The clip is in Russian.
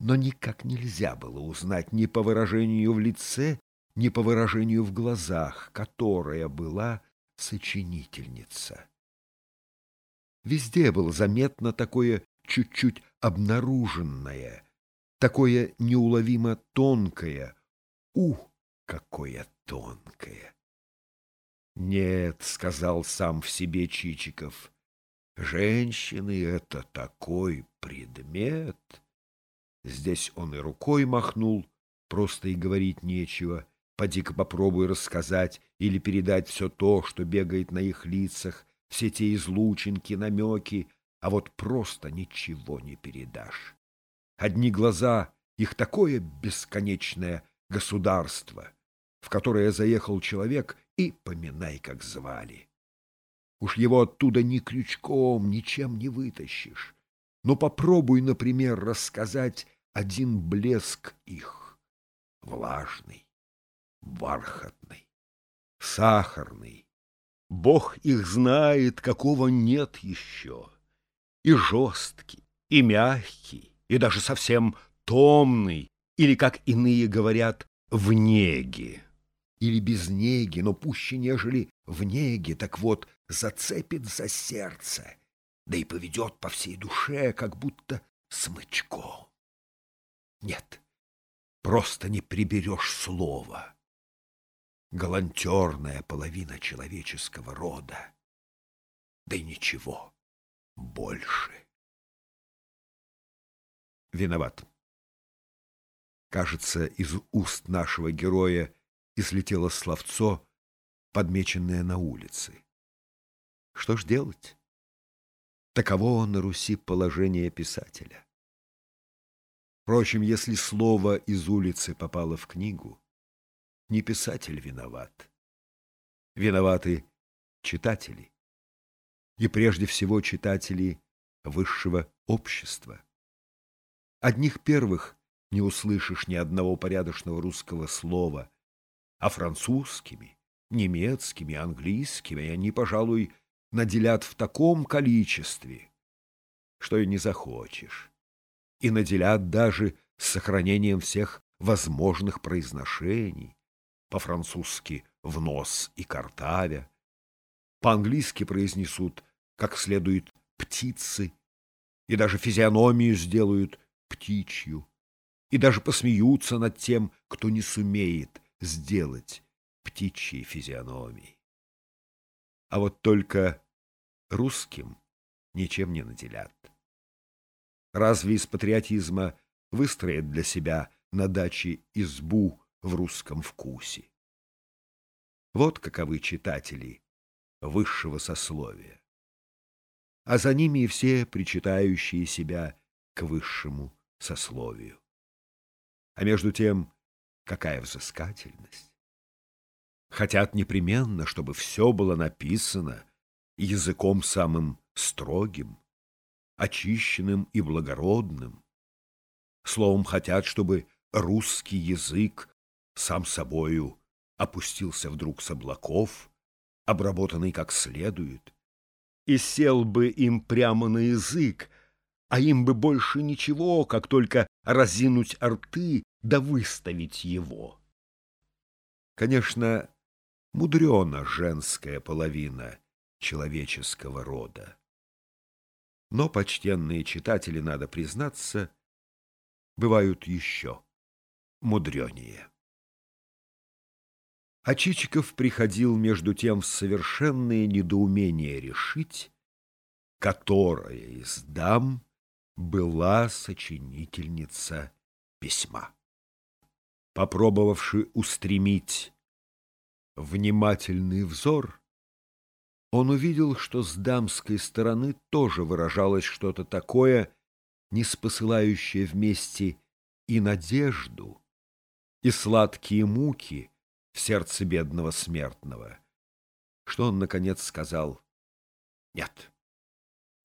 но никак нельзя было узнать ни по выражению в лице, ни по выражению в глазах, которая была сочинительница. Везде было заметно такое чуть-чуть обнаруженное, такое неуловимо тонкое. У, какое тонкое! Нет, — сказал сам в себе Чичиков, — женщины — это такой предмет. Здесь он и рукой махнул, просто и говорить нечего. Поди-ка попробуй рассказать или передать все то, что бегает на их лицах, все те излучинки, намеки, а вот просто ничего не передашь. Одни глаза, их такое бесконечное государство, в которое заехал человек, и поминай, как звали. Уж его оттуда ни крючком, ничем не вытащишь. Но попробуй, например, рассказать один блеск их, влажный, бархатный, сахарный. Бог их знает, какого нет еще. И жесткий, и мягкий, и даже совсем томный, или, как иные говорят, в неге. Или без неги, но пуще, нежели в неге, так вот, зацепит за сердце, да и поведет по всей душе, как будто смычком. Нет, просто не приберешь слова. Галантерная половина человеческого рода. Да и ничего больше. Виноват. Кажется, из уст нашего героя излетело словцо, подмеченное на улице. Что ж делать? Таково на Руси положение писателя. Впрочем, если слово из улицы попало в книгу, не писатель виноват. Виноваты читатели. И прежде всего читатели высшего общества. Одних первых не услышишь ни одного порядочного русского слова, а французскими, немецкими, английскими они, пожалуй, наделят в таком количестве, что и не захочешь и наделят даже сохранением всех возможных произношений, по-французски «в нос» и «картавя», по-английски произнесут как следует «птицы», и даже физиономию сделают птичью, и даже посмеются над тем, кто не сумеет сделать птичьей физиономии. А вот только русским ничем не наделят. Разве из патриотизма выстроят для себя на даче избу в русском вкусе? Вот каковы читатели высшего сословия. А за ними и все причитающие себя к высшему сословию. А между тем, какая взыскательность! Хотят непременно, чтобы все было написано языком самым строгим, очищенным и благородным. Словом, хотят, чтобы русский язык сам собою опустился вдруг с облаков, обработанный как следует, и сел бы им прямо на язык, а им бы больше ничего, как только разинуть рты да выставить его. Конечно, мудрена женская половина человеческого рода. Но, почтенные читатели, надо признаться, бывают еще мудренее. А Чичиков приходил между тем в совершенное недоумение решить, которая из дам была сочинительница письма. Попробовавши устремить внимательный взор он увидел, что с дамской стороны тоже выражалось что-то такое, не спосылающее вместе и надежду, и сладкие муки в сердце бедного смертного, что он, наконец, сказал? «Нет,